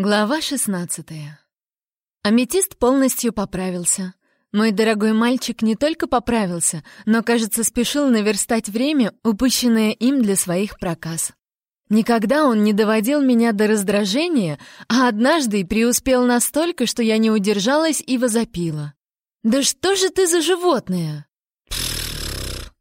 Глава 16 Аметист полностью поправился. Мой дорогой мальчик не только поправился, но, кажется, спешил наверстать время, упущенное им для своих проказ. Никогда он не доводил меня до раздражения, а однажды преуспел настолько, что я не удержалась и возопила. «Да что же ты за животное?»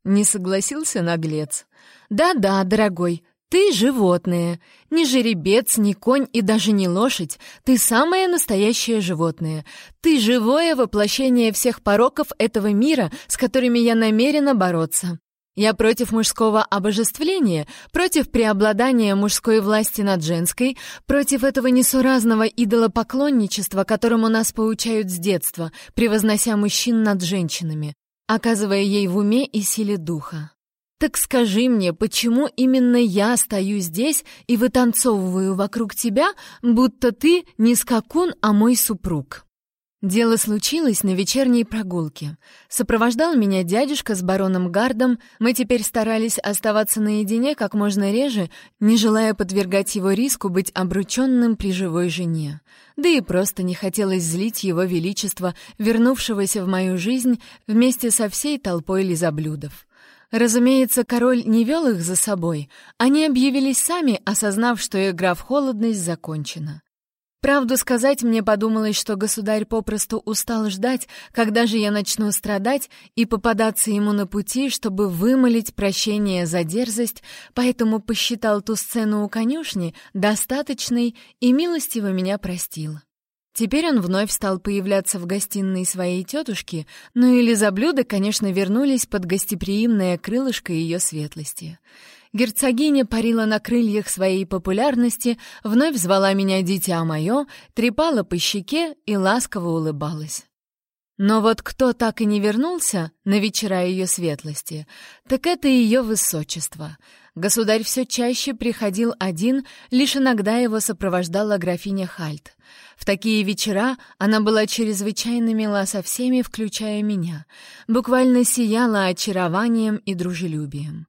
Не согласился наглец. «Да-да, дорогой, ты животное. Ни жеребец, ни конь и даже не лошадь. Ты самое настоящее животное. Ты живое воплощение всех пороков этого мира, с которыми я намерена бороться. Я против мужского обожествления, против преобладания мужской власти над женской, против этого несуразного идолопоклонничества, которому нас поучают с детства, превознося мужчин над женщинами, оказывая ей в уме и силе духа. «Так скажи мне, почему именно я стою здесь и вытанцовываю вокруг тебя, будто ты не скакун, а мой супруг?» Дело случилось на вечерней прогулке. Сопровождал меня дядюшка с бароном Гардом, мы теперь старались оставаться наедине как можно реже, не желая подвергать его риску быть обрученным при живой жене. Да и просто не хотелось злить его величество, вернувшегося в мою жизнь вместе со всей толпой лизоблюдов. Разумеется, король не вел их за собой. Они объявились сами, осознав, что игра в холодность закончена. Правду сказать, мне подумалось, что государь попросту устал ждать, когда же я начну страдать и попадаться ему на пути, чтобы вымолить прощение за дерзость, поэтому посчитал ту сцену у конюшни достаточной и милостиво меня простил. Теперь он вновь стал появляться в гостиной своей тетушки, ну или за конечно, вернулись под гостеприимное крылышко ее светлости. Герцогиня парила на крыльях своей популярности, вновь звала меня «дитя мое», трепала по щеке и ласково улыбалась. Но вот кто так и не вернулся на вечера ее светлости, так это ее высочество — Государь все чаще приходил один, лишь иногда его сопровождала графиня Хальт. В такие вечера она была чрезвычайно мила со всеми, включая меня, буквально сияла очарованием и дружелюбием.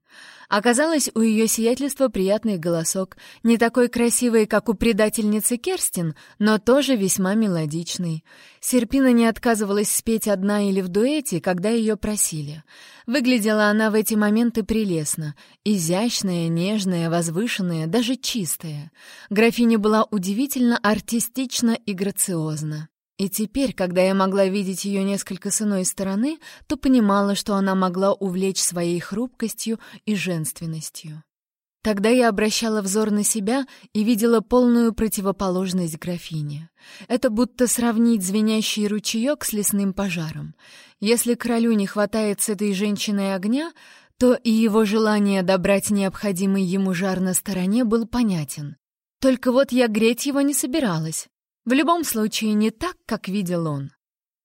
Оказалось, у ее сиятельства приятный голосок, не такой красивый, как у предательницы Керстин, но тоже весьма мелодичный. Серпина не отказывалась спеть одна или в дуэте, когда ее просили. Выглядела она в эти моменты прелестно, изящная, нежная, возвышенная, даже чистая. Графиня была удивительно артистична и грациозна. И теперь, когда я могла видеть ее несколько с иной стороны, то понимала, что она могла увлечь своей хрупкостью и женственностью. Тогда я обращала взор на себя и видела полную противоположность графине. Это будто сравнить звенящий ручеек с лесным пожаром. Если королю не хватает с этой женщиной огня, то и его желание добрать необходимый ему жар на стороне был понятен. Только вот я греть его не собиралась. В любом случае, не так, как видел он.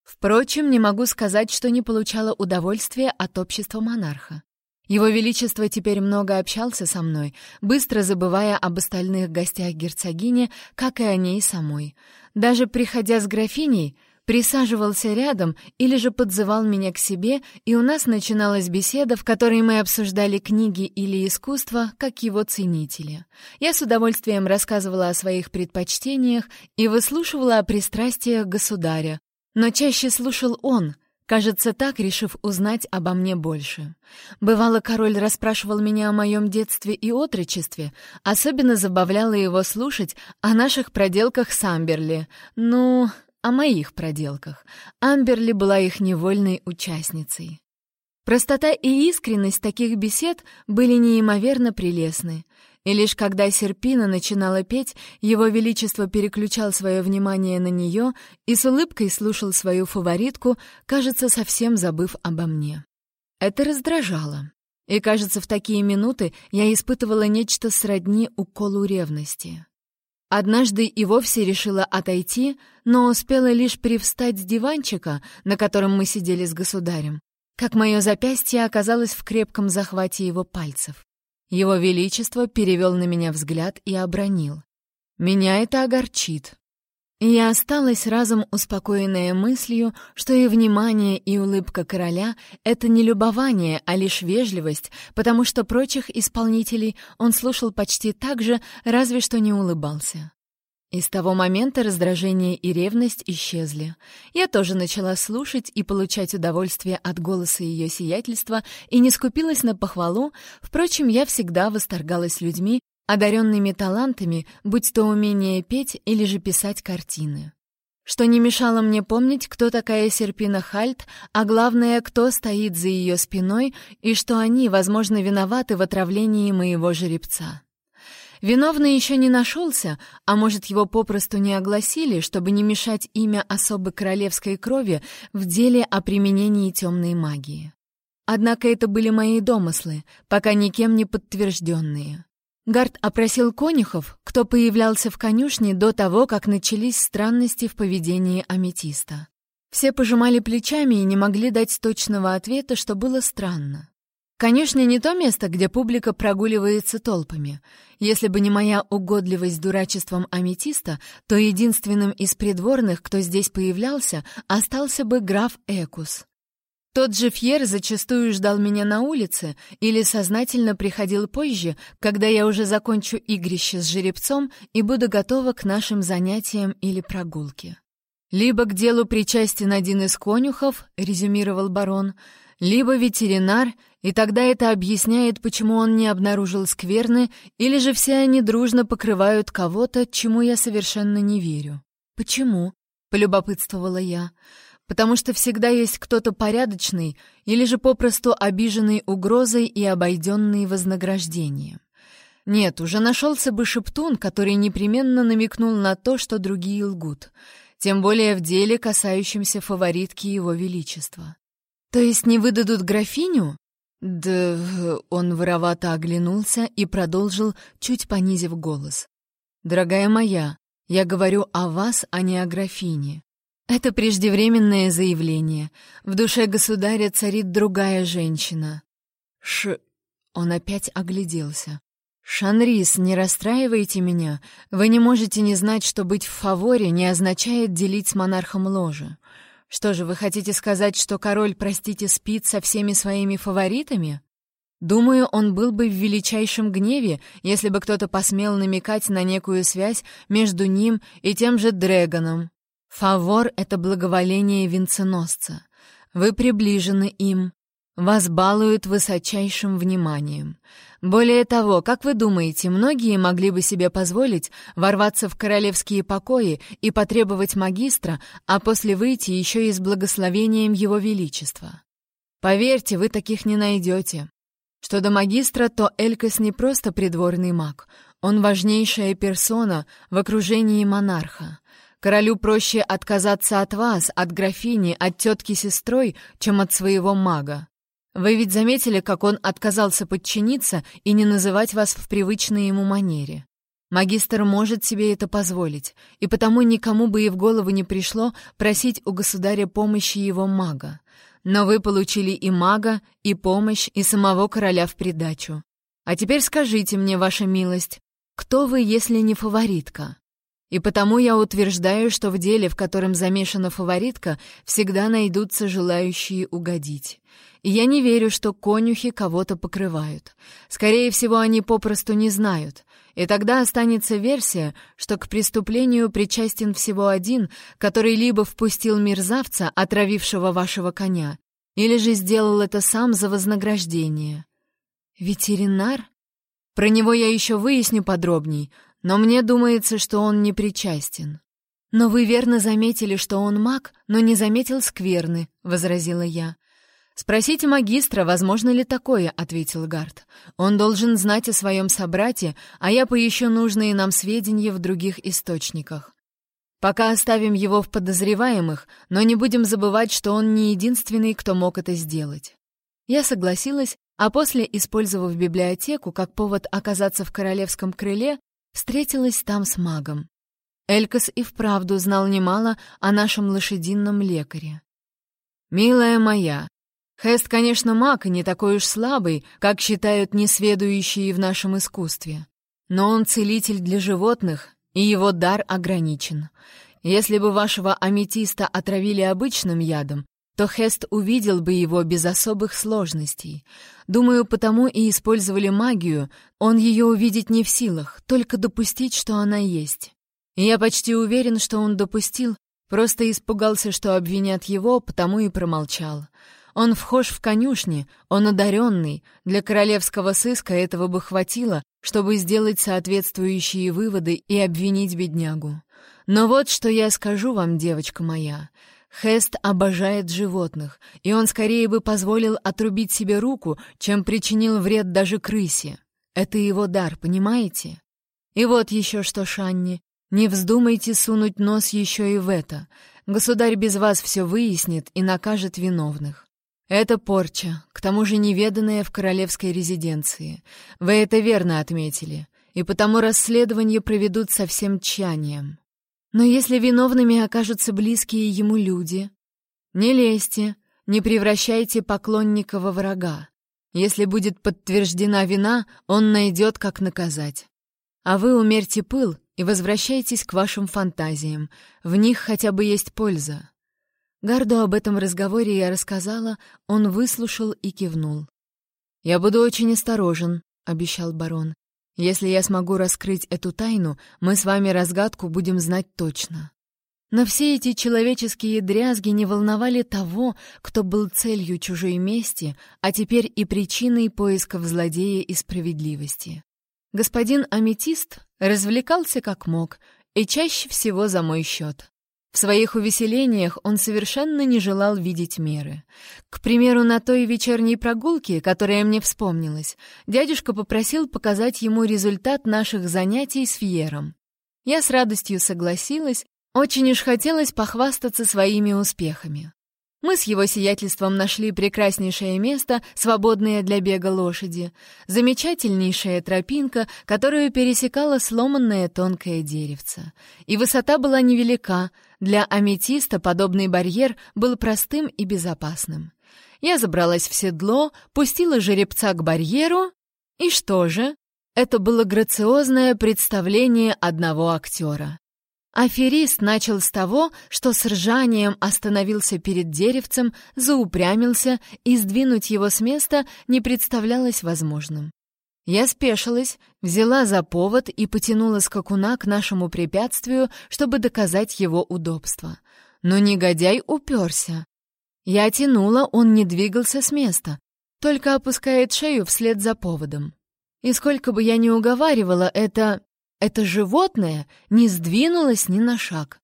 Впрочем, не могу сказать, что не получала удовольствия от общества монарха. Его Величество теперь много общался со мной, быстро забывая об остальных гостях герцогини, как и о ней самой. Даже приходя с графиней, присаживался рядом или же подзывал меня к себе, и у нас начиналась беседа, в которой мы обсуждали книги или искусство, как его ценители. Я с удовольствием рассказывала о своих предпочтениях и выслушивала о пристрастиях государя, но чаще слушал он, кажется, так решив узнать обо мне больше. Бывало, король расспрашивал меня о моем детстве и отрочестве, особенно забавляло его слушать о наших проделках с Амберли. Ну, о моих проделках. Амберли была их невольной участницей. Простота и искренность таких бесед были неимоверно прелестны. И лишь когда Серпина начинала петь, его величество переключал свое внимание на нее и с улыбкой слушал свою фаворитку, кажется, совсем забыв обо мне. Это раздражало. И, кажется, в такие минуты я испытывала нечто сродни уколу ревности. Однажды и вовсе решила отойти, но успела лишь привстать с диванчика, на котором мы сидели с государем, как мое запястье оказалось в крепком захвате его пальцев. Его Величество перевел на меня взгляд и обронил. «Меня это огорчит. Я осталась разом успокоенная мыслью, что и внимание, и улыбка короля — это не любование, а лишь вежливость, потому что прочих исполнителей он слушал почти так же, разве что не улыбался. И с того момента раздражение и ревность исчезли. Я тоже начала слушать и получать удовольствие от голоса ее сиятельства и не скупилась на похвалу, впрочем, я всегда восторгалась людьми, одаренными талантами, будь то умение петь или же писать картины. Что не мешало мне помнить, кто такая Серпина Хальт, а главное, кто стоит за ее спиной и что они, возможно, виноваты в отравлении моего жеребца. Виновный еще не нашелся, а может, его попросту не огласили, чтобы не мешать имя особы королевской крови в деле о применении темной магии. Однако это были мои домыслы, пока никем не подтвержденные. Гард опросил конюхов, кто появлялся в конюшне до того, как начались странности в поведении аметиста. Все пожимали плечами и не могли дать точного ответа, что было странно. Конечно, не то место, где публика прогуливается толпами. Если бы не моя угодливость дурачеством аметиста, то единственным из придворных, кто здесь появлялся, остался бы граф Экус. Тот же Фьер зачастую ждал меня на улице или сознательно приходил позже, когда я уже закончу игрище с жеребцом и буду готова к нашим занятиям или прогулке. «Либо к делу причастен один из конюхов», — резюмировал барон, — либо ветеринар, и тогда это объясняет, почему он не обнаружил скверны, или же все они дружно покрывают кого-то, чему я совершенно не верю. «Почему?» — полюбопытствовала я. «Потому что всегда есть кто-то порядочный или же попросту обиженный угрозой и обойденный вознаграждением. Нет, уже нашелся бы шептун, который непременно намекнул на то, что другие лгут, тем более в деле, касающемся фаворитки Его Величества. «То есть не выдадут графиню?» «Да...» — он воровато оглянулся и продолжил, чуть понизив голос. «Дорогая моя, я говорю о вас, а не о графине. Это преждевременное заявление. В душе государя царит другая женщина». «Ш...» — он опять огляделся. «Шанрис, не расстраивайте меня. Вы не можете не знать, что быть в фаворе не означает делить с монархом ложе. Что же, вы хотите сказать, что король, простите, спит со всеми своими фаворитами? Думаю, он был бы в величайшем гневе, если бы кто-то посмел намекать на некую связь между ним и тем же Дрэгоном. Фавор — это благоволение венценосца. Вы приближены им. Вас балуют высочайшим вниманием. Более того, как вы думаете, многие могли бы себе позволить ворваться в королевские покои и потребовать магистра, а после выйти еще и с благословением его величества? Поверьте, вы таких не найдете. Что до магистра, то Элькас не просто придворный маг. Он важнейшая персона в окружении монарха. Королю проще отказаться от вас, от графини, от тетки-сестрой, чем от своего мага. Вы ведь заметили, как он отказался подчиниться и не называть вас в привычной ему манере. Магистр может себе это позволить, и потому никому бы и в голову не пришло просить у государя помощи его мага. Но вы получили и мага, и помощь, и самого короля в придачу. А теперь скажите мне, ваша милость, кто вы, если не фаворитка? И потому я утверждаю, что в деле, в котором замешана фаворитка, всегда найдутся желающие угодить. И я не верю, что конюхи кого-то покрывают. Скорее всего, они попросту не знают. И тогда останется версия, что к преступлению причастен всего один, который либо впустил мерзавца, отравившего вашего коня, или же сделал это сам за вознаграждение. Ветеринар? Про него я еще выясню подробней, но мне думается, что он не причастен. «Но вы верно заметили, что он маг, но не заметил скверны», — возразила я. «Спросите магистра, возможно ли такое», — ответил Гард. «Он должен знать о своем собрате, а я поищу нужные нам сведения в других источниках. Пока оставим его в подозреваемых, но не будем забывать, что он не единственный, кто мог это сделать». Я согласилась, а после, использовав библиотеку как повод оказаться в королевском крыле, встретилась там с магом. Элькас и вправду знал немало о нашем лошадином лекаре. «Милая моя, Хест, конечно, маг и не такой уж слабый, как считают несведущие в нашем искусстве. Но он целитель для животных, и его дар ограничен. Если бы вашего аметиста отравили обычным ядом, то Хест увидел бы его без особых сложностей. Думаю, потому и использовали магию, он ее увидеть не в силах, только допустить, что она есть. И я почти уверен, что он допустил, просто испугался, что обвинят его, потому и промолчал. Он вхож в конюшни, он одаренный. Для королевского сыска этого бы хватило, чтобы сделать соответствующие выводы и обвинить беднягу. Но вот что я скажу вам, девочка моя. Хест обожает животных, и он скорее бы позволил отрубить себе руку, чем причинил вред даже крысе. Это его дар, понимаете? И вот еще что, Шанни, не вздумайте сунуть нос еще и в это. Государь без вас все выяснит и накажет виновных. Это порча, к тому же неведанная в королевской резиденции. Вы это верно отметили, и потому расследование проведут со всем тщанием. Но если виновными окажутся близкие ему люди, не лезьте, не превращайте поклонника во врага. Если будет подтверждена вина, он найдет, как наказать. А вы умерьте пыл и возвращайтесь к вашим фантазиям. В них хотя бы есть польза. Гарду об этом разговоре я рассказала, он выслушал и кивнул. «Я буду очень осторожен», — обещал барон. «Если я смогу раскрыть эту тайну, мы с вами разгадку будем знать точно». Но все эти человеческие дрязги не волновали того, кто был целью чужой мести, а теперь и причиной поисков злодея и справедливости. Господин Аметист развлекался как мог, и чаще всего за мой счет. В своих увеселениях он совершенно не желал видеть меры. К примеру, на той вечерней прогулке, которая мне вспомнилась, дядюшка попросил показать ему результат наших занятий с Фьером. Я с радостью согласилась, очень уж хотелось похвастаться своими успехами. Мы с его сиятельством нашли прекраснейшее место, свободное для бега лошади, замечательнейшая тропинка, которую пересекала сломанное тонкое деревце. И высота была невелика, для аметиста подобный барьер был простым и безопасным. Я забралась в седло, пустила жеребца к барьеру, и что же? Это было грациозное представление одного актера. Аферист начал с того, что с ржанием остановился перед деревцем, заупрямился, и сдвинуть его с места не представлялось возможным. Я спешилась, взяла за повод и потянула скакуна к нашему препятствию, чтобы доказать его удобство. Но негодяй уперся. Я тянула, он не двигался с места, только опускает шею вслед за поводом. И сколько бы я ни уговаривала, это это животное не сдвинулось ни на шаг.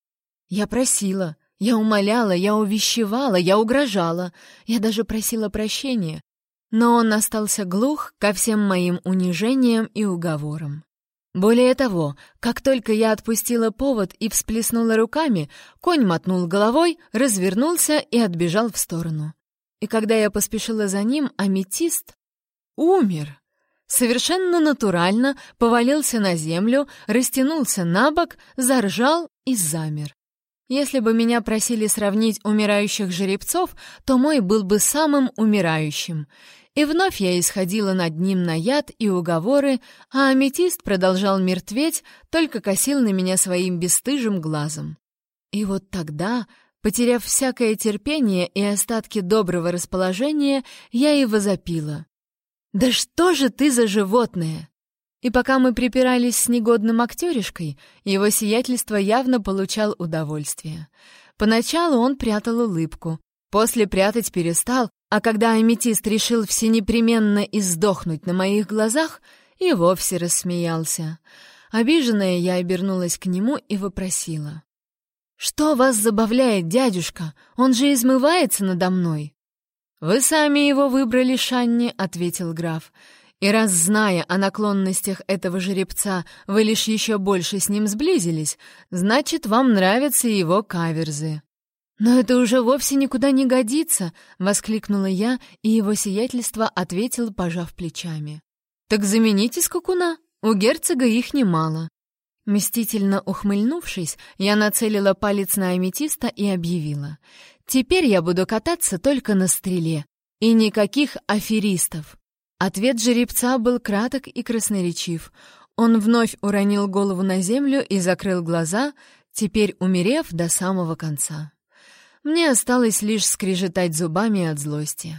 Я просила, я умоляла, я увещевала, я угрожала, я даже просила прощения. Но он остался глух ко всем моим унижениям и уговорам. Более того, как только я отпустила повод и всплеснула руками, конь мотнул головой, развернулся и отбежал в сторону. И когда я поспешила за ним, аметист умер совершенно натурально повалился на землю, растянулся на бок, заржал и замер. Если бы меня просили сравнить умирающих жеребцов, то мой был бы самым умирающим. И вновь я исходила над ним на яд и уговоры, а аметист продолжал мертветь, только косил на меня своим бесстыжим глазом. И вот тогда, потеряв всякое терпение и остатки доброго расположения, я и возопила. «Да что же ты за животное?» И пока мы припирались с негодным актеришкой, его сиятельство явно получал удовольствие. Поначалу он прятал улыбку, после прятать перестал, а когда аметист решил всенепременно издохнуть на моих глазах, и вовсе рассмеялся. Обиженная я обернулась к нему и вопросила. «Что вас забавляет, дядюшка? Он же измывается надо мной!» «Вы сами его выбрали, Шанни», — ответил граф. «И раз, зная о наклонностях этого жеребца, вы лишь еще больше с ним сблизились, значит, вам нравятся его каверзы». «Но это уже вовсе никуда не годится!» — воскликнула я, и его сиятельство ответил, пожав плечами. «Так замените скакуна, у герцога их немало». Мстительно ухмыльнувшись, я нацелила палец на аметиста и объявила. Теперь я буду кататься только на стреле. И никаких аферистов. Ответ жеребца был краток и красноречив. Он вновь уронил голову на землю и закрыл глаза, теперь умерев до самого конца. Мне осталось лишь скрежетать зубами от злости.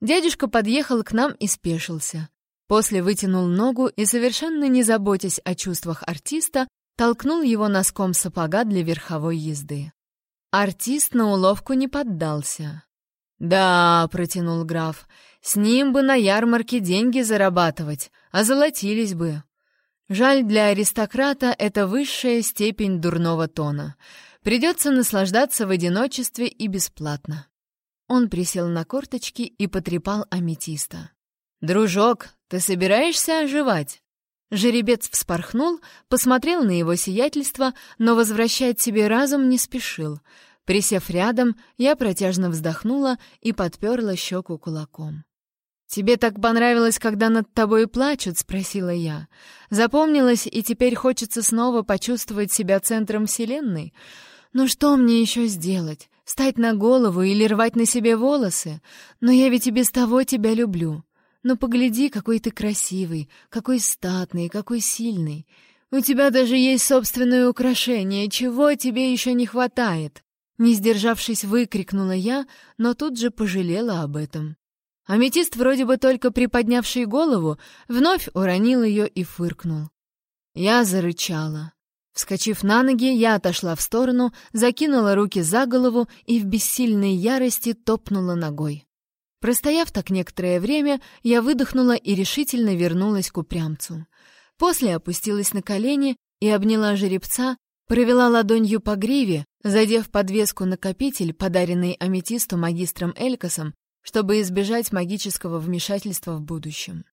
Дядюшка подъехал к нам и спешился. После вытянул ногу и, совершенно не заботясь о чувствах артиста, толкнул его носком сапога для верховой езды. Артист на уловку не поддался. «Да», — протянул граф, — «с ним бы на ярмарке деньги зарабатывать, а золотились бы». Жаль, для аристократа это высшая степень дурного тона. Придется наслаждаться в одиночестве и бесплатно. Он присел на корточки и потрепал аметиста. «Дружок, ты собираешься оживать?» Жеребец вспорхнул, посмотрел на его сиятельство, но возвращать себе разум не спешил. Присев рядом, я протяжно вздохнула и подперла щеку кулаком. «Тебе так понравилось, когда над тобой плачут?» — спросила я. «Запомнилось, и теперь хочется снова почувствовать себя центром Вселенной? Ну что мне еще сделать? Стать на голову или рвать на себе волосы? Но я ведь и без того тебя люблю. Ну погляди, какой ты красивый, какой статный, какой сильный. У тебя даже есть собственное украшение. Чего тебе еще не хватает?» Не сдержавшись, выкрикнула я, но тут же пожалела об этом. Аметист, вроде бы только приподнявший голову, вновь уронил ее и фыркнул. Я зарычала. Вскочив на ноги, я отошла в сторону, закинула руки за голову и в бессильной ярости топнула ногой. Простояв так некоторое время, я выдохнула и решительно вернулась к упрямцу. После опустилась на колени и обняла жеребца, провела ладонью по гриве, задев подвеску-накопитель, подаренный аметисту магистром Элькасом, чтобы избежать магического вмешательства в будущем.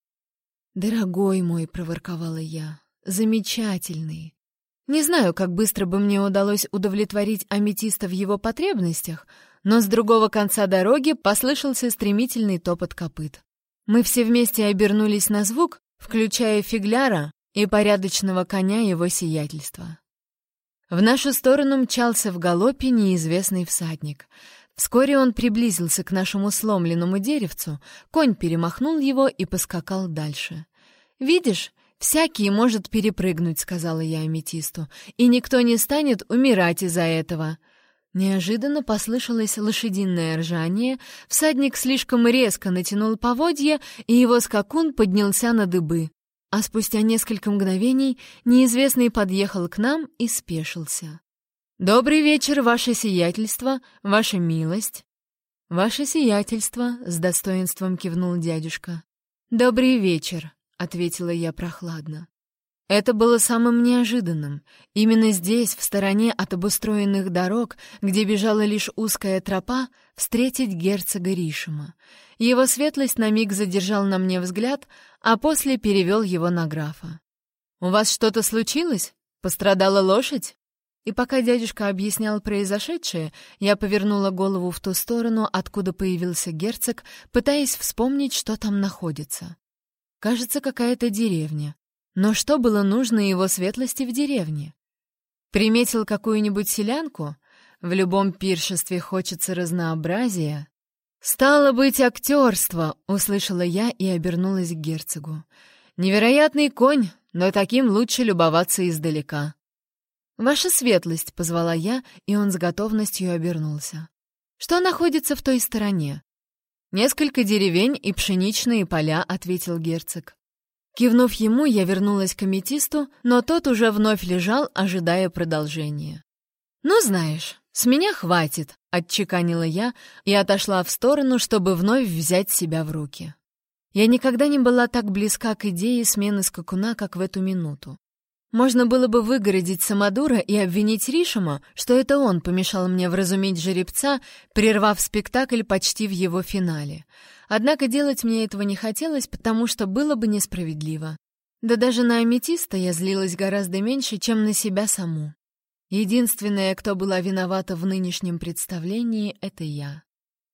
«Дорогой мой», — проворковала я, — «замечательный». Не знаю, как быстро бы мне удалось удовлетворить аметиста в его потребностях, но с другого конца дороги послышался стремительный топот копыт. Мы все вместе обернулись на звук, включая фигляра и порядочного коня его сиятельства. В нашу сторону мчался в галопе неизвестный всадник — Вскоре он приблизился к нашему сломленному деревцу, конь перемахнул его и поскакал дальше. «Видишь, всякий может перепрыгнуть», — сказала я аметисту, «и никто не станет умирать из-за этого». Неожиданно послышалось лошадиное ржание, всадник слишком резко натянул поводья, и его скакун поднялся на дыбы. А спустя несколько мгновений неизвестный подъехал к нам и спешился. «Добрый вечер, ваше сиятельство, ваша милость!» «Ваше сиятельство!» — с достоинством кивнул дядюшка. «Добрый вечер!» — ответила я прохладно. Это было самым неожиданным. Именно здесь, в стороне от обустроенных дорог, где бежала лишь узкая тропа, встретить герцога Ришима. Его светлость на миг задержал на мне взгляд, а после перевел его на графа. «У вас что-то случилось? Пострадала лошадь?» И пока дядюшка объяснял произошедшее, я повернула голову в ту сторону, откуда появился герцог, пытаясь вспомнить, что там находится. Кажется, какая-то деревня. Но что было нужно его светлости в деревне? Приметил какую-нибудь селянку? В любом пиршестве хочется разнообразия. «Стало быть, актерство!» — услышала я и обернулась к герцогу. «Невероятный конь, но таким лучше любоваться издалека». «Ваша светлость!» — позвала я, и он с готовностью обернулся. «Что находится в той стороне?» «Несколько деревень и пшеничные поля», — ответил герцог. Кивнув ему, я вернулась к аметисту, но тот уже вновь лежал, ожидая продолжения. «Ну, знаешь, с меня хватит», — отчеканила я и отошла в сторону, чтобы вновь взять себя в руки. Я никогда не была так близка к идее смены скакуна, как в эту минуту. Можно было бы выгородить Самодура и обвинить Ришима, что это он помешал мне вразумить жеребца, прервав спектакль почти в его финале. Однако делать мне этого не хотелось, потому что было бы несправедливо. Да даже на аметиста я злилась гораздо меньше, чем на себя саму. Единственная, кто была виновата в нынешнем представлении, — это я.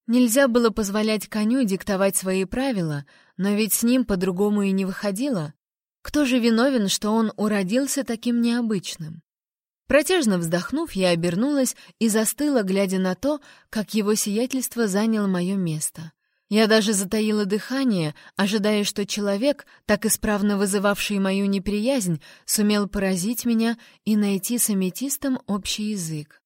Нельзя было позволять коню диктовать свои правила, но ведь с ним по-другому и не выходило. Кто же виновен, что он уродился таким необычным? Протяжно вздохнув, я обернулась и застыла, глядя на то, как его сиятельство заняло мое место. Я даже затаила дыхание, ожидая, что человек, так исправно вызывавший мою неприязнь, сумел поразить меня и найти с аметистом общий язык.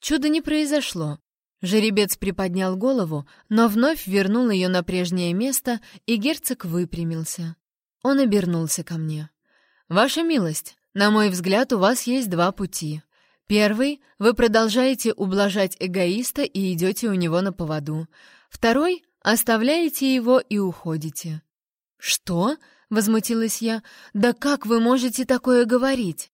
Чудо не произошло. Жеребец приподнял голову, но вновь вернул ее на прежнее место, и герцог выпрямился. Он обернулся ко мне. «Ваша милость, На мой взгляд, у вас есть два пути. Первый — вы продолжаете ублажать эгоиста и идете у него на поводу. Второй — оставляете его и уходите. «Что?» — возмутилась я. «Да как вы можете такое говорить?»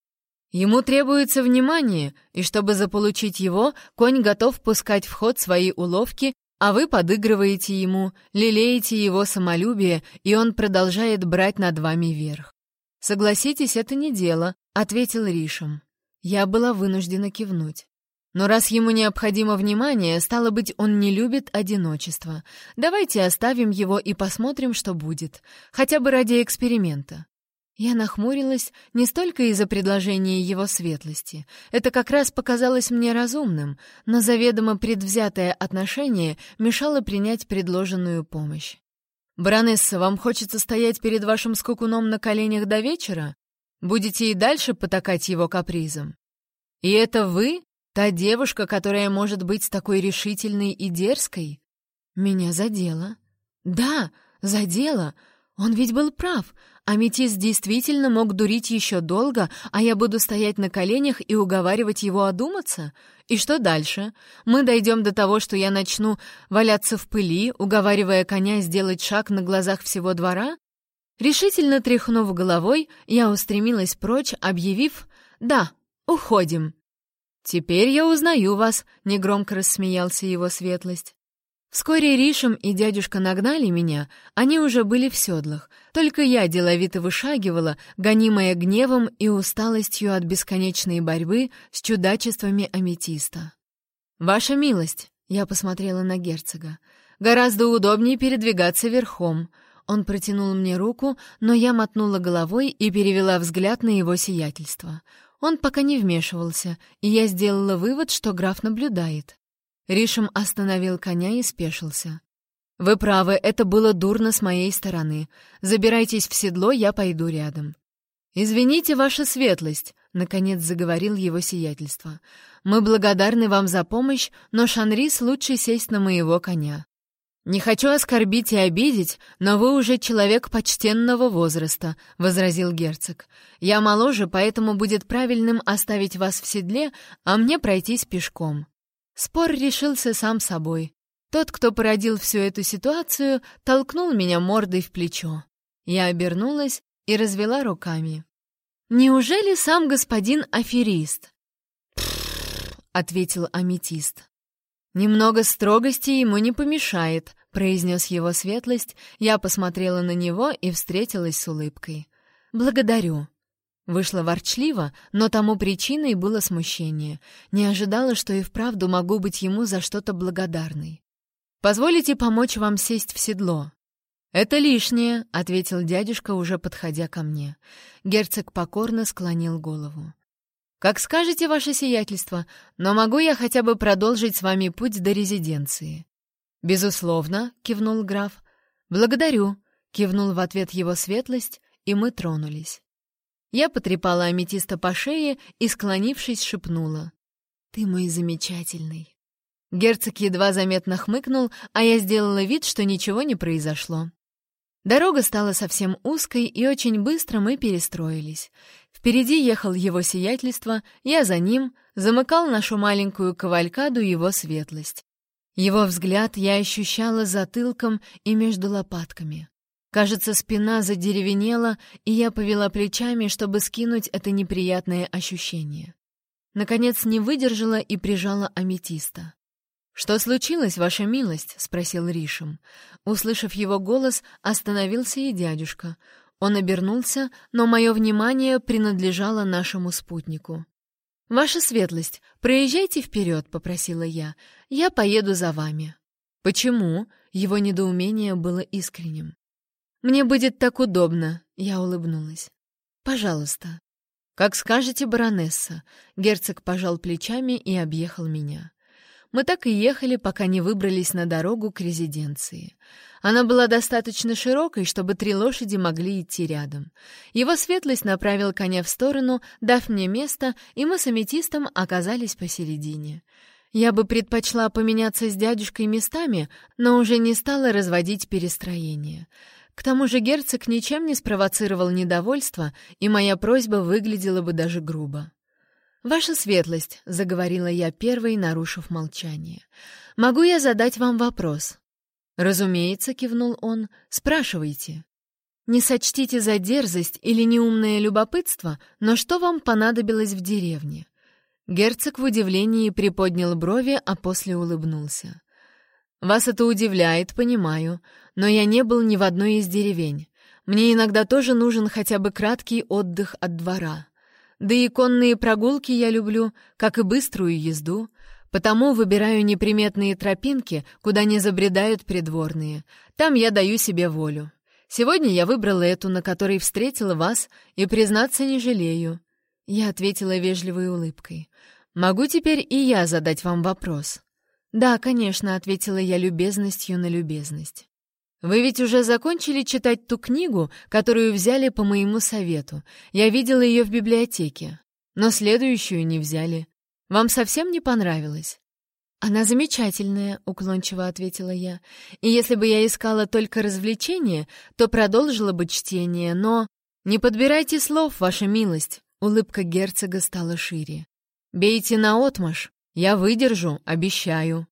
Ему требуется внимание, и чтобы заполучить его, конь готов пускать в ход свои уловки, а вы подыгрываете ему, лелеете его самолюбие, и он продолжает брать над вами верх. «Согласитесь, это не дело», — ответил Ришем. Я была вынуждена кивнуть. Но раз ему необходимо внимание, стало быть, он не любит одиночество. Давайте оставим его и посмотрим, что будет. Хотя бы ради эксперимента. Я нахмурилась не столько из-за предложения его светлости. Это как раз показалось мне разумным, но заведомо предвзятое отношение мешало принять предложенную помощь. «Баронесса, вам хочется стоять перед вашим скукуном на коленях до вечера? Будете и дальше потакать его капризом? И это вы, та девушка, которая может быть такой решительной и дерзкой?» Меня задело. «Да, задело. Он ведь был прав. Аметист действительно мог дурить еще долго, а я буду стоять на коленях и уговаривать его одуматься? И что дальше? Мы дойдем до того, что я начну валяться в пыли, уговаривая коня сделать шаг на глазах всего двора? Решительно тряхнув головой, я устремилась прочь, объявив «Да, уходим». «Теперь я узнаю вас», — негромко рассмеялся его светлость. Вскоре Ришем и дядюшка нагнали меня, они уже были в седлах. Только я деловито вышагивала, гонимая гневом и усталостью от бесконечной борьбы с чудачествами аметиста. «Ваша милость», — я посмотрела на герцога, — «гораздо удобнее передвигаться верхом». Он протянул мне руку, но я мотнула головой и перевела взгляд на его сиятельство. Он пока не вмешивался, и я сделала вывод, что граф наблюдает. Ришем остановил коня и спешился. «Вы правы, это было дурно с моей стороны. Забирайтесь в седло, я пойду рядом». «Извините, ваша светлость», — наконец заговорил его сиятельство. «Мы благодарны вам за помощь, но Шанрис лучше сесть на моего коня. «Не хочу оскорбить и обидеть, но вы уже человек почтенного возраста», — возразил герцог. «Я моложе, поэтому будет правильным оставить вас в седле, а мне пройтись пешком». Спор решился сам собой. Тот, кто породил всю эту ситуацию, толкнул меня мордой в плечо. Я обернулась и развела руками. «Неужели сам господин аферист?» ответил аметист. «Немного строгости ему не помешает», — произнес его светлость. Я посмотрела на него и встретилась с улыбкой. «Благодарю», Вышло ворчливо, но тому причиной было смущение. Не ожидала, что и вправду могу быть ему за что-то благодарной. «Позволите помочь вам сесть в седло?» «Это лишнее», — ответил дядюшка, уже подходя ко мне. Герцог покорно склонил голову. «Как скажете, ваше сиятельство, но могу я хотя бы продолжить с вами путь до резиденции?» «Безусловно», — кивнул граф. «Благодарю», — кивнул в ответ его светлость, и мы тронулись. Я потрепала аметиста по шее и, склонившись, шепнула. «Ты мой замечательный». Герцог едва заметно хмыкнул, а я сделала вид, что ничего не произошло. Дорога стала совсем узкой, и очень быстро мы перестроились. Впереди ехал его сиятельство, я за ним, замыкал нашу маленькую кавалькаду его светлость. Его взгляд я ощущала затылком и между лопатками. Кажется, спина задеревенела, и я повела плечами, чтобы скинуть это неприятное ощущение. Наконец не выдержала и прижала аметиста. «Что случилось, ваша милость?» — спросил Ришем. Услышав его голос, остановился и дядюшка. Он обернулся, но мое внимание принадлежало нашему спутнику. «Ваша светлость, проезжайте вперед», — попросила я. «Я поеду за вами». «Почему?» — его недоумение было искренним. «Мне будет так удобно», — я улыбнулась. «Пожалуйста». «Как скажете, баронесса», — герцог пожал плечами и объехал меня. Мы так и ехали, пока не выбрались на дорогу к резиденции. Она была достаточно широкой, чтобы три лошади могли идти рядом. Его светлость направил коня в сторону, дав мне место, и мы с аметистом оказались посередине. Я бы предпочла поменяться с дядюшкой местами, но уже не стала разводить перестроение. К тому же герцог ничем не спровоцировал недовольство, и моя просьба выглядела бы даже грубо. «Ваша светлость», — заговорила я первой, нарушив молчание, — «могу я задать вам вопрос?» «Разумеется», — кивнул он, — «спрашивайте». «Не сочтите за дерзость или неумное любопытство, но что вам понадобилось в деревне?» Герцог в удивлении приподнял брови, а после улыбнулся. «Вас это удивляет, понимаю, но я не был ни в одной из деревень. Мне иногда тоже нужен хотя бы краткий отдых от двора. Да и конные прогулки я люблю, как и быструю езду, потому выбираю неприметные тропинки, куда не забредают придворные. Там я даю себе волю. Сегодня я выбрала эту, на которой встретила вас, и, признаться, не жалею. Я ответила вежливой улыбкой. «Могу теперь и я задать вам вопрос?» «Да, конечно», — ответила я любезностью на любезность. «Вы ведь уже закончили читать ту книгу, которую взяли по моему совету. Я видела ее в библиотеке. Но следующую не взяли. Вам совсем не понравилось?» «Она замечательная», — уклончиво ответила я. «И если бы я искала только развлечения, то продолжила бы чтение, но...» «Не подбирайте слов, ваша милость», — улыбка герцога стала шире. «Бейте наотмашь, я выдержу, обещаю».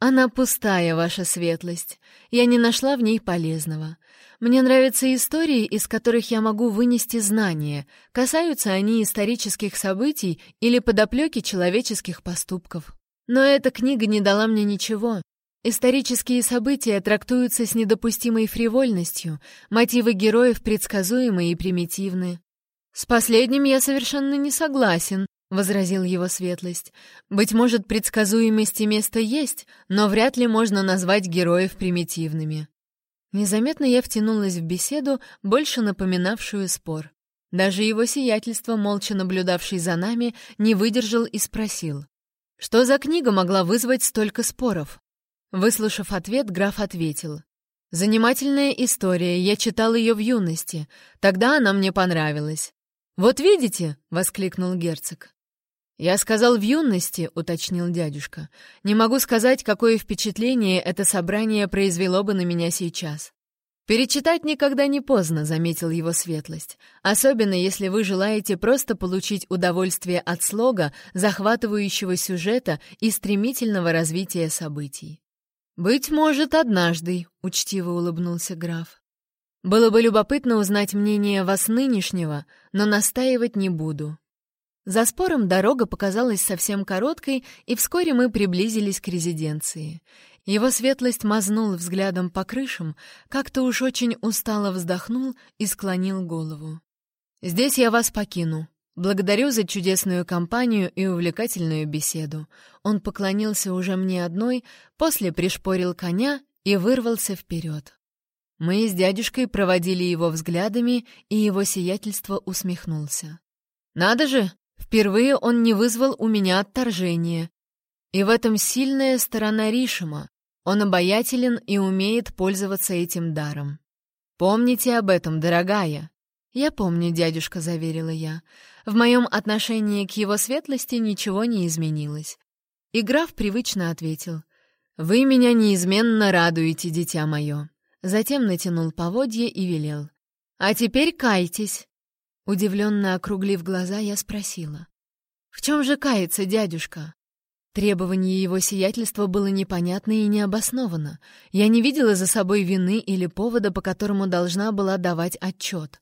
«Она пустая, ваша светлость. Я не нашла в ней полезного. Мне нравятся истории, из которых я могу вынести знания. Касаются они исторических событий или подоплеки человеческих поступков. Но эта книга не дала мне ничего. Исторические события трактуются с недопустимой фривольностью, мотивы героев предсказуемы и примитивны. С последним я совершенно не согласен, — возразил его светлость. «Быть может, предсказуемости место есть, но вряд ли можно назвать героев примитивными». Незаметно я втянулась в беседу, больше напоминавшую спор. Даже его сиятельство, молча наблюдавший за нами, не выдержал и спросил. «Что за книга могла вызвать столько споров?» Выслушав ответ, граф ответил. «Занимательная история, я читал ее в юности. Тогда она мне понравилась». «Вот видите!» — воскликнул герцог. «Я сказал в юности», — уточнил дядюшка. «Не могу сказать, какое впечатление это собрание произвело бы на меня сейчас». «Перечитать никогда не поздно», — заметил его светлость. «Особенно, если вы желаете просто получить удовольствие от слога, захватывающего сюжета и стремительного развития событий». «Быть может, однажды», — учтиво улыбнулся граф. «Было бы любопытно узнать мнение вас нынешнего, но настаивать не буду. За спором дорога показалась совсем короткой, и вскоре мы приблизились к резиденции. Его светлость мазнул взглядом по крышам, как-то уж очень устало вздохнул и склонил голову. «Здесь я вас покину. Благодарю за чудесную компанию и увлекательную беседу». Он поклонился уже мне одной, после пришпорил коня и вырвался вперед. Мы с дядюшкой проводили его взглядами, и его сиятельство усмехнулся. «Надо же, Впервые он не вызвал у меня отторжения. И в этом сильная сторона Ришима. Он обаятелен и умеет пользоваться этим даром. Помните об этом, дорогая. Я помню, дядюшка, заверила я. В моем отношении к его светлости ничего не изменилось. И граф привычно ответил. «Вы меня неизменно радуете, дитя мое». Затем натянул поводье и велел. «А теперь кайтесь. Удивленно округлив глаза, я спросила. «В чем же кается дядюшка?» Требование его сиятельства было непонятно и необосновано. Я не видела за собой вины или повода, по которому должна была давать отчет.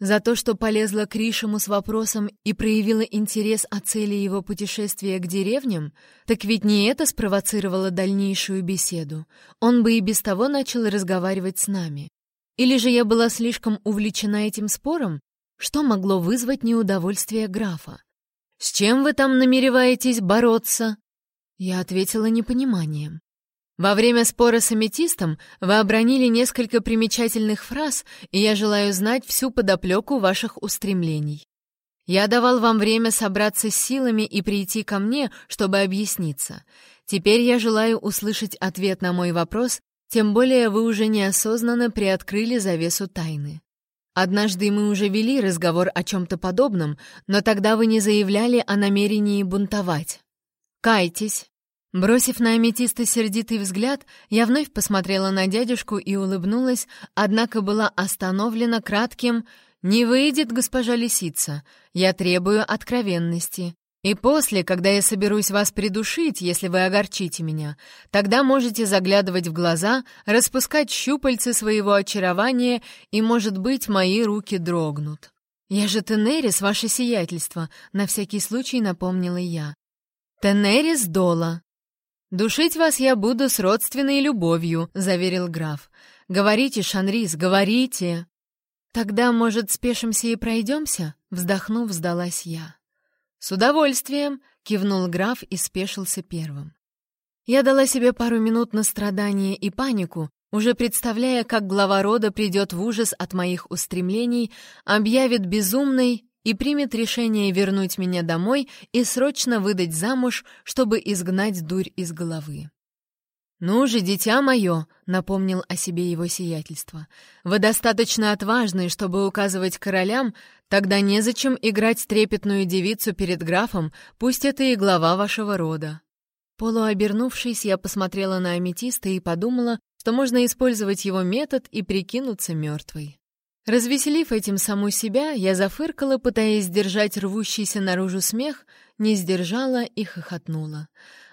За то, что полезла к Ришему с вопросом и проявила интерес о цели его путешествия к деревням, так ведь не это спровоцировало дальнейшую беседу. Он бы и без того начал разговаривать с нами. Или же я была слишком увлечена этим спором, что могло вызвать неудовольствие графа? «С чем вы там намереваетесь бороться?» Я ответила непониманием. «Во время спора с аметистом вы обронили несколько примечательных фраз, и я желаю знать всю подоплеку ваших устремлений. Я давал вам время собраться с силами и прийти ко мне, чтобы объясниться. Теперь я желаю услышать ответ на мой вопрос, тем более вы уже неосознанно приоткрыли завесу тайны. Однажды мы уже вели разговор о чем-то подобном, но тогда вы не заявляли о намерении бунтовать. Кайтесь. Бросив на аметиста сердитый взгляд, я вновь посмотрела на дядюшку и улыбнулась, однако была остановлена кратким «Не выйдет, госпожа лисица, я требую откровенности. И после, когда я соберусь вас придушить, если вы огорчите меня, тогда можете заглядывать в глаза, распускать щупальцы своего очарования, и, может быть, мои руки дрогнут. Я же Тенерис, ваше сиятельство, на всякий случай напомнила я. Тенерис Дола. «Душить вас я буду с родственной любовью», — заверил граф. «Говорите, Шанрис, говорите!» «Тогда, может, спешимся и пройдемся?» — вздохнув, сдалась я. «С удовольствием!» — кивнул граф и спешился первым. Я дала себе пару минут на страдание и панику, уже представляя, как глава рода придет в ужас от моих устремлений, объявит безумной и примет решение вернуть меня домой и срочно выдать замуж, чтобы изгнать дурь из головы. «Ну же, дитя мое!» — напомнил о себе его сиятельство. «Вы достаточно отважны, чтобы указывать королям, тогда незачем играть трепетную девицу перед графом, пусть это и глава вашего рода». Полуобернувшись, я посмотрела на аметиста и подумала, что можно использовать его метод и прикинуться мертвой. Развеселив этим саму себя, я зафыркала, пытаясь сдержать рвущийся наружу смех, не сдержала и хохотнула.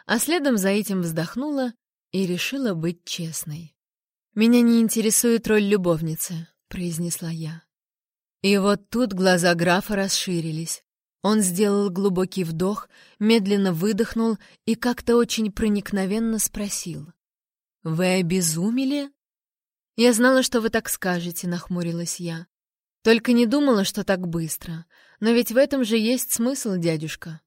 А следом за этим вздохнула и решила быть честной. «Меня не интересует роль любовницы», — произнесла я. И вот тут глаза графа расширились. Он сделал глубокий вдох, медленно выдохнул и как-то очень проникновенно спросил. «Вы обезумели?» «Я знала, что вы так скажете», — нахмурилась я. «Только не думала, что так быстро. Но ведь в этом же есть смысл, дядюшка».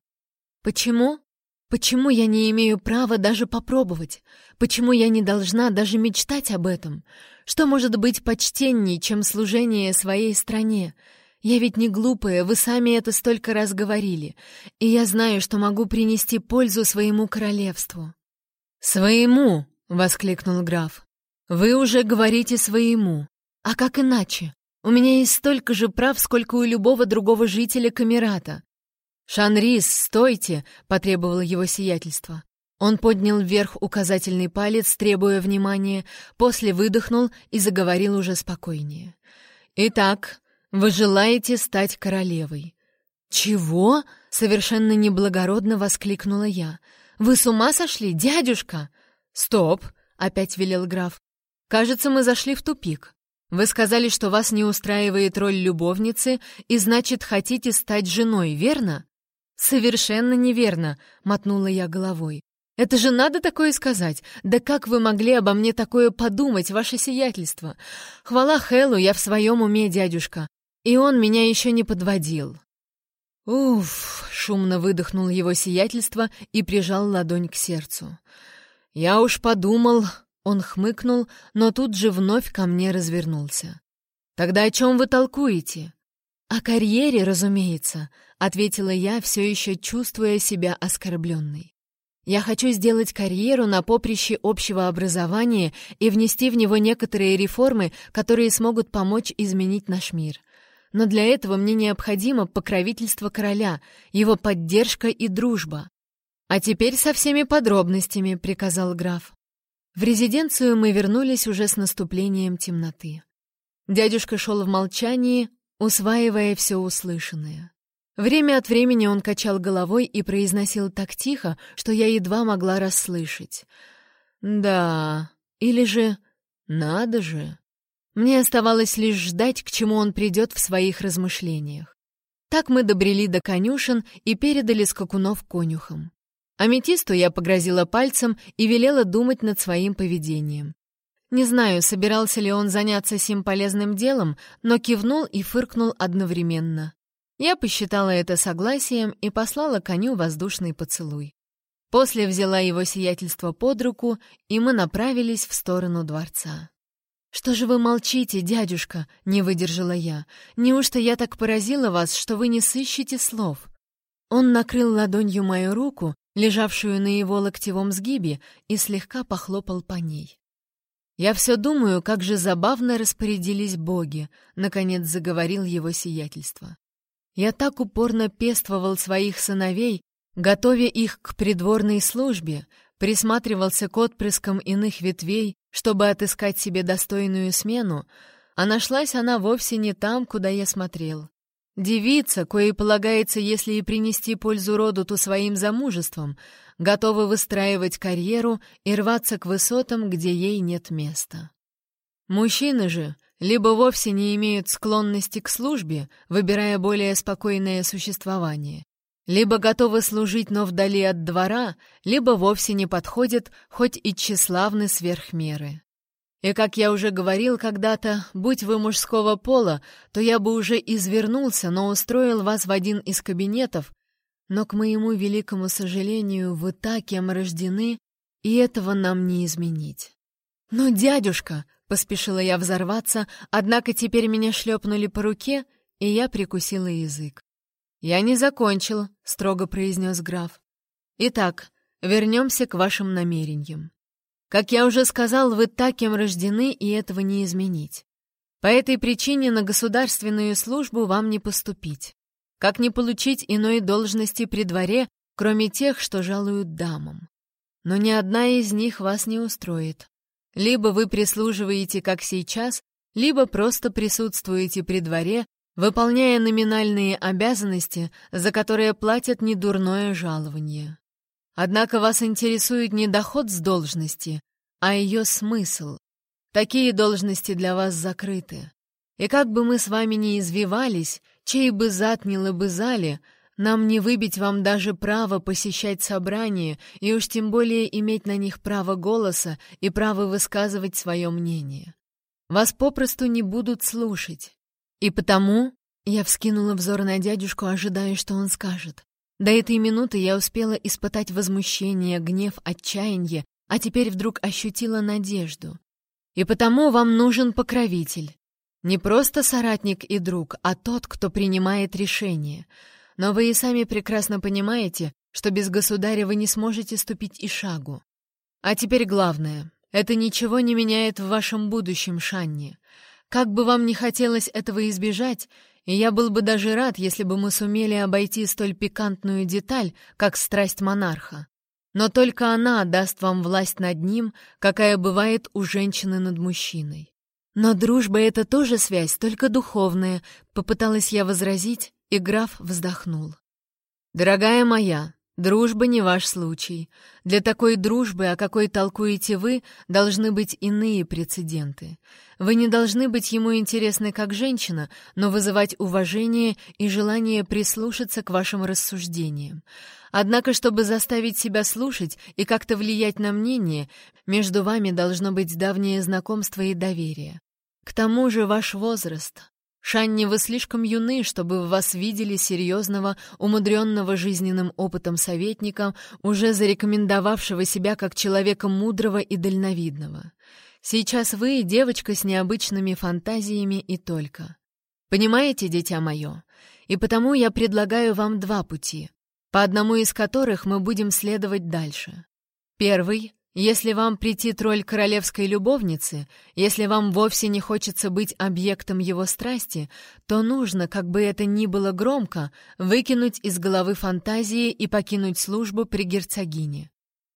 «Почему?» Почему я не имею права даже попробовать? Почему я не должна даже мечтать об этом? Что может быть почтенней, чем служение своей стране? Я ведь не глупая, вы сами это столько раз говорили, и я знаю, что могу принести пользу своему королевству». «Своему!» — воскликнул граф. «Вы уже говорите своему. А как иначе? У меня есть столько же прав, сколько у любого другого жителя Камерата. «Шанрис, стойте!» — потребовало его сиятельство. Он поднял вверх указательный палец, требуя внимания, после выдохнул и заговорил уже спокойнее. «Итак, вы желаете стать королевой?» «Чего?» — совершенно неблагородно воскликнула я. «Вы с ума сошли, дядюшка?» «Стоп!» — опять велел граф. «Кажется, мы зашли в тупик. Вы сказали, что вас не устраивает роль любовницы, и значит, хотите стать женой, верно?» «Совершенно неверно», — мотнула я головой. «Это же надо такое сказать! Да как вы могли обо мне такое подумать, ваше сиятельство? Хвала Хэллу, я в своем уме, дядюшка, и он меня еще не подводил». «Уф!» — шумно выдохнул его сиятельство и прижал ладонь к сердцу. «Я уж подумал...» — он хмыкнул, но тут же вновь ко мне развернулся. «Тогда о чем вы толкуете?» «О карьере, разумеется», — ответила я, все еще чувствуя себя оскорбленной. «Я хочу сделать карьеру на поприще общего образования и внести в него некоторые реформы, которые смогут помочь изменить наш мир. Но для этого мне необходимо покровительство короля, его поддержка и дружба». «А теперь со всеми подробностями», — приказал граф. В резиденцию мы вернулись уже с наступлением темноты. Дядюшка шел в молчании, усваивая все услышанное. Время от времени он качал головой и произносил так тихо, что я едва могла расслышать. «Да, или же... надо же...» Мне оставалось лишь ждать, к чему он придет в своих размышлениях. Так мы добрели до конюшен и передали скакунов конюхам. Аметисту я погрозила пальцем и велела думать над своим поведением. Не знаю, собирался ли он заняться сим полезным делом, но кивнул и фыркнул одновременно. Я посчитала это согласием и послала коню воздушный поцелуй. После взяла его сиятельство под руку, и мы направились в сторону дворца. «Что же вы молчите, дядюшка?» — не выдержала я. «Неужто я так поразила вас, что вы не сыщете слов?» Он накрыл ладонью мою руку, лежавшую на его локтевом сгибе, и слегка похлопал по ней. «Я все думаю, как же забавно распорядились боги», — наконец заговорил его сиятельство. «Я так упорно пествовал своих сыновей, готовя их к придворной службе, присматривался к отпрыскам иных ветвей, чтобы отыскать себе достойную смену, а нашлась она вовсе не там, куда я смотрел. Девица, коей полагается, если и принести пользу роду, то своим замужеством, готова выстраивать карьеру и рваться к высотам, где ей нет места. Мужчины же либо вовсе не имеют склонности к службе, выбирая более спокойное существование, либо готовы служить, но вдали от двора, либо вовсе не подходят, хоть и тщеславны сверх меры. И, как я уже говорил когда-то, будь вы мужского пола, то я бы уже извернулся, но устроил вас в один из кабинетов, но, к моему великому сожалению, вы так кем рождены, и этого нам не изменить. «Но, дядюшка!» — поспешила я взорваться, однако теперь меня шлепнули по руке, и я прикусила язык. «Я не закончил», — строго произнес граф. «Итак, вернемся к вашим намерениям. Как я уже сказал, вы таким рождены, и этого не изменить. По этой причине на государственную службу вам не поступить. Как не получить иной должности при дворе, кроме тех, что жалуют дамам? Но ни одна из них вас не устроит. Либо вы прислуживаете, как сейчас, либо просто присутствуете при дворе, выполняя номинальные обязанности, за которые платят недурное жалование. Однако вас интересует не доход с должности, а ее смысл. Такие должности для вас закрыты. И как бы мы с вами ни извивались, чей бы зад ни лобызали, нам не выбить вам даже право посещать собрания и уж тем более иметь на них право голоса и право высказывать свое мнение. Вас попросту не будут слушать. И потому я вскинула взор на дядюшку, ожидая, что он скажет. До этой минуты я успела испытать возмущение, гнев, отчаяние, а теперь вдруг ощутила надежду. И потому вам нужен покровитель. Не просто соратник и друг, а тот, кто принимает решения. Но вы и сами прекрасно понимаете, что без государя вы не сможете ступить и шагу. А теперь главное. Это ничего не меняет в вашем будущем, Шанни. Как бы вам ни хотелось этого избежать, и я был бы даже рад, если бы мы сумели обойти столь пикантную деталь, как страсть монарха. Но только она даст вам власть над ним, какая бывает у женщины над мужчиной. Но дружба — это тоже связь, только духовная, попыталась я возразить, и граф вздохнул. «Дорогая моя, Дружба не ваш случай. Для такой дружбы, о какой толкуете вы, должны быть иные прецеденты. Вы не должны быть ему интересны как женщина, но вызывать уважение и желание прислушаться к вашим рассуждениям. Однако, чтобы заставить себя слушать и как-то влиять на мнение, между вами должно быть давнее знакомство и доверие. К тому же ваш возраст, Шанни, вы слишком юны, чтобы в вас видели серьезного, умудренного жизненным опытом советника, уже зарекомендовавшего себя как человека мудрого и дальновидного. Сейчас вы девочка с необычными фантазиями и только. Понимаете, дитя мое? И потому я предлагаю вам два пути, по одному из которых мы будем следовать дальше. Первый если вам претит роль королевской любовницы, если вам вовсе не хочется быть объектом его страсти, то нужно, как бы это ни было громко, выкинуть из головы фантазии и покинуть службу при герцогине.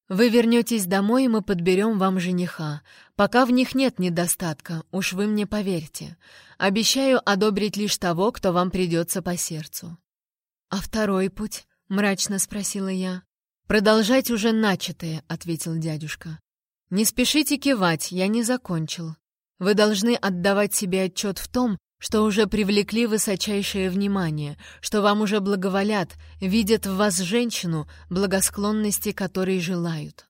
Вы вернетесь домой, и мы подберем вам жениха. Пока в них нет недостатка, уж вы мне поверьте. Обещаю одобрить лишь того, кто вам придется по сердцу. «А второй путь?» — мрачно спросила я. «Продолжать уже начатое», — ответил дядюшка. «Не спешите кивать, я не закончил. Вы должны отдавать себе отчет в том, что уже привлекли высочайшее внимание, что вам уже благоволят, видят в вас женщину, благосклонности которой желают.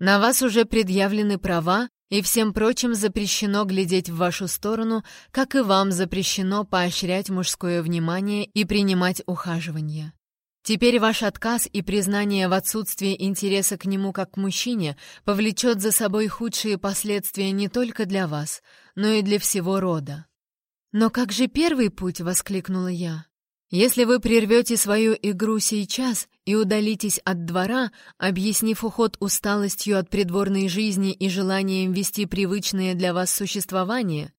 На вас уже предъявлены права, и всем прочим запрещено глядеть в вашу сторону, как и вам запрещено поощрять мужское внимание и принимать ухаживание. Теперь ваш отказ и признание в отсутствии интереса к нему как к мужчине повлечет за собой худшие последствия не только для вас, но и для всего рода. «Но как же первый путь?» — воскликнула я. «Если вы прервете свою игру сейчас и удалитесь от двора, объяснив уход усталостью от придворной жизни и желанием вести привычное для вас существование,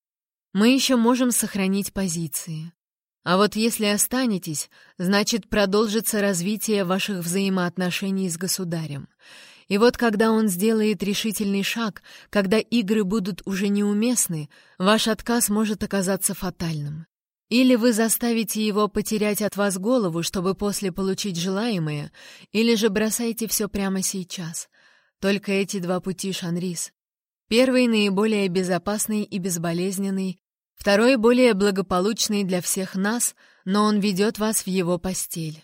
мы еще можем сохранить позиции. А вот если останетесь, значит, продолжится развитие ваших взаимоотношений с государем. И вот когда он сделает решительный шаг, когда игры будут уже неуместны, ваш отказ может оказаться фатальным. Или вы заставите его потерять от вас голову, чтобы после получить желаемое, или же бросайте все прямо сейчас. Только эти два пути, Шанрис. Первый наиболее безопасный и безболезненный, второй более благополучный для всех нас, но он ведет вас в его постель.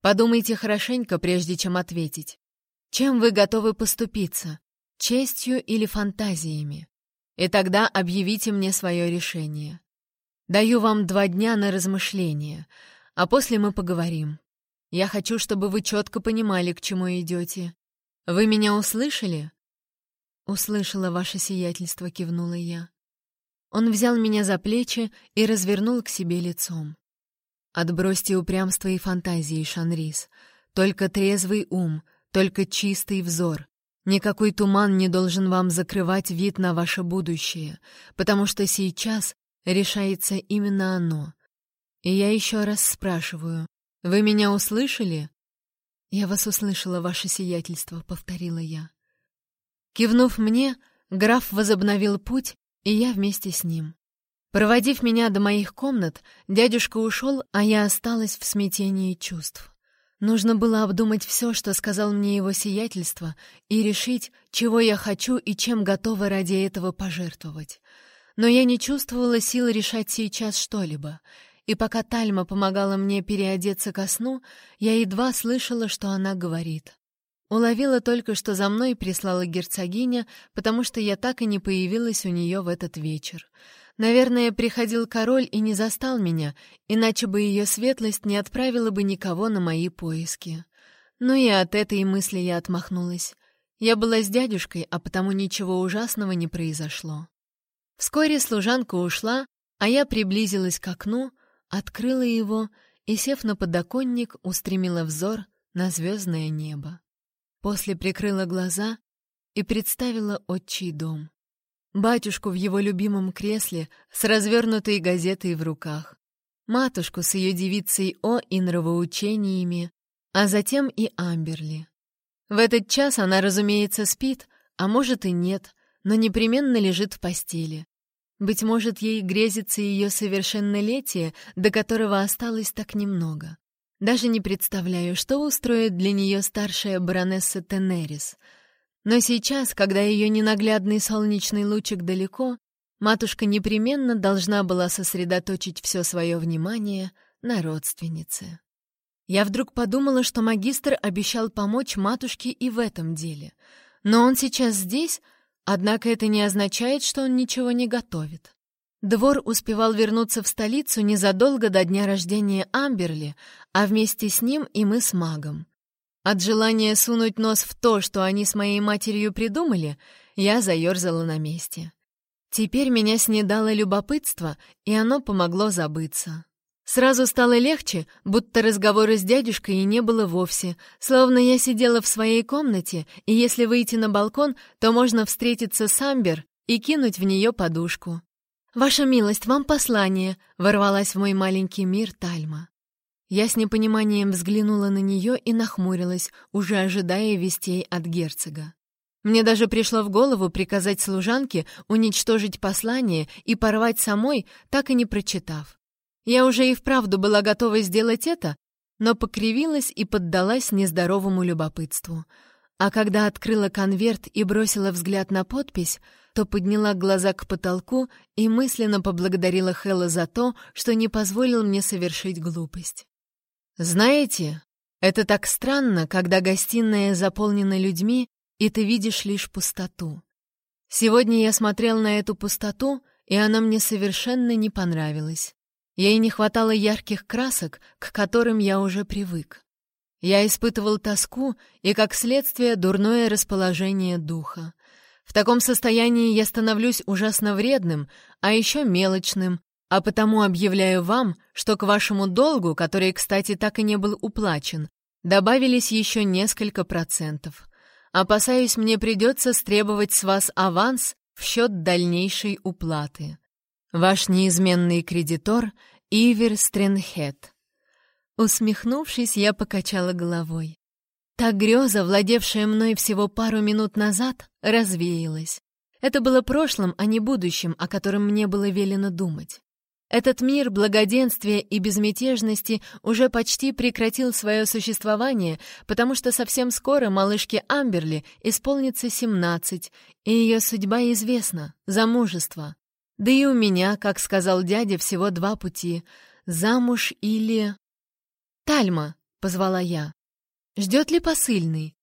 Подумайте хорошенько, прежде чем ответить. Чем вы готовы поступиться? Честью или фантазиями? И тогда объявите мне свое решение. Даю вам два дня на размышление, а после мы поговорим. Я хочу, чтобы вы четко понимали, к чему идете. Вы меня услышали?» «Услышала ваше сиятельство», — кивнула я. Он взял меня за плечи и развернул к себе лицом. «Отбросьте упрямство и фантазии, Шанрис. Только трезвый ум, только чистый взор. Никакой туман не должен вам закрывать вид на ваше будущее, потому что сейчас решается именно оно. И я еще раз спрашиваю, вы меня услышали?» «Я вас услышала, ваше сиятельство», — повторила я. Кивнув мне, граф возобновил путь, и я вместе с ним. Проводив меня до моих комнат, дядюшка ушел, а я осталась в смятении чувств. Нужно было обдумать все, что сказал мне его сиятельство, и решить, чего я хочу и чем готова ради этого пожертвовать. Но я не чувствовала сил решать сейчас что-либо, и пока Тальма помогала мне переодеться ко сну, я едва слышала, что она говорит. Уловила только, что за мной прислала герцогиня, потому что я так и не появилась у нее в этот вечер. Наверное, приходил король и не застал меня, иначе бы ее светлость не отправила бы никого на мои поиски. Ну и от этой мысли я отмахнулась. Я была с дядюшкой, а потому ничего ужасного не произошло. Вскоре служанка ушла, а я приблизилась к окну, открыла его и, сев на подоконник, устремила взор на звездное небо. После прикрыла глаза и представила отчий дом. Батюшку в его любимом кресле с развернутой газетой в руках, матушку с ее девицей О и нравоучениями, а затем и Амберли. В этот час она, разумеется, спит, а может и нет, но непременно лежит в постели. Быть может, ей грезится ее совершеннолетие, до которого осталось так немного. Даже не представляю, что устроит для нее старшая баронесса Тенерис. Но сейчас, когда ее ненаглядный солнечный лучик далеко, матушка непременно должна была сосредоточить все свое внимание на родственнице. Я вдруг подумала, что магистр обещал помочь матушке и в этом деле. Но он сейчас здесь, Однако это не означает, что он ничего не готовит. Двор успевал вернуться в столицу незадолго до дня рождения Амберли, а вместе с ним и мы с магом. От желания сунуть нос в то, что они с моей матерью придумали, я заерзала на месте. Теперь меня снедало любопытство, и оно помогло забыться. Сразу стало легче, будто разговора с дядюшкой и не было вовсе, словно я сидела в своей комнате, и если выйти на балкон, то можно встретиться с Амбер и кинуть в нее подушку. «Ваша милость, вам послание!» — ворвалась в мой маленький мир Тальма. Я с непониманием взглянула на нее и нахмурилась, уже ожидая вестей от герцога. Мне даже пришло в голову приказать служанке уничтожить послание и порвать самой, так и не прочитав. Я уже и вправду была готова сделать это, но покривилась и поддалась нездоровому любопытству. А когда открыла конверт и бросила взгляд на подпись, то подняла глаза к потолку и мысленно поблагодарила Хэлла за то, что не позволил мне совершить глупость. «Знаете, это так странно, когда гостиная заполнена людьми, и ты видишь лишь пустоту. Сегодня я смотрел на эту пустоту, и она мне совершенно не понравилась. Ей не хватало ярких красок, к которым я уже привык. Я испытывал тоску и, как следствие, дурное расположение духа. В таком состоянии я становлюсь ужасно вредным, а еще мелочным, а потому объявляю вам, что к вашему долгу, который, кстати, так и не был уплачен, добавились еще несколько процентов. Опасаюсь, мне придется стребовать с вас аванс в счет дальнейшей уплаты. Ваш неизменный кредитор Ивер Стренхет. Усмехнувшись, я покачала головой. Та греза, владевшая мной всего пару минут назад, развеялась. Это было прошлым, а не будущим, о котором мне было велено думать. Этот мир благоденствия и безмятежности уже почти прекратил свое существование, потому что совсем скоро малышке Амберли исполнится 17, и ее судьба известна — замужество. Да и у меня, как сказал дядя, всего два пути — замуж или... «Тальма», — позвала я. «Ждет ли посыльный?»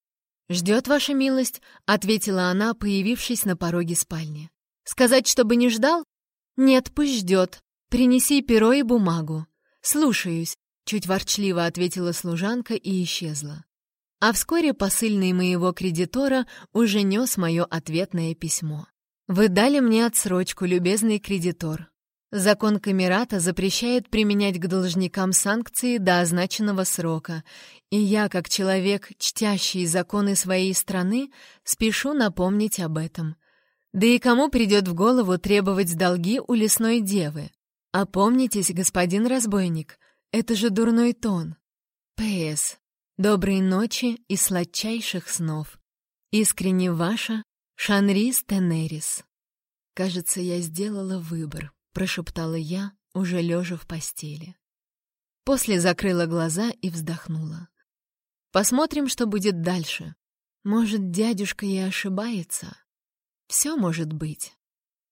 «Ждет, ваша милость», — ответила она, появившись на пороге спальни. «Сказать, чтобы не ждал?» «Нет, пусть ждет. Принеси перо и бумагу». «Слушаюсь», — чуть ворчливо ответила служанка и исчезла. А вскоре посыльный моего кредитора уже нес мое ответное письмо. «Вы дали мне отсрочку, любезный кредитор. Закон Камерата запрещает применять к должникам санкции до означенного срока, и я, как человек, чтящий законы своей страны, спешу напомнить об этом. Да и кому придет в голову требовать долги у лесной девы? Опомнитесь, господин разбойник, это же дурной тон. П.С. Доброй ночи и сладчайших снов. Искренне ваша Шанрис Тенерис. Кажется, я сделала выбор. — прошептала я, уже лежа в постели. После закрыла глаза и вздохнула. Посмотрим, что будет дальше. Может, дядюшка и ошибается. Все может быть.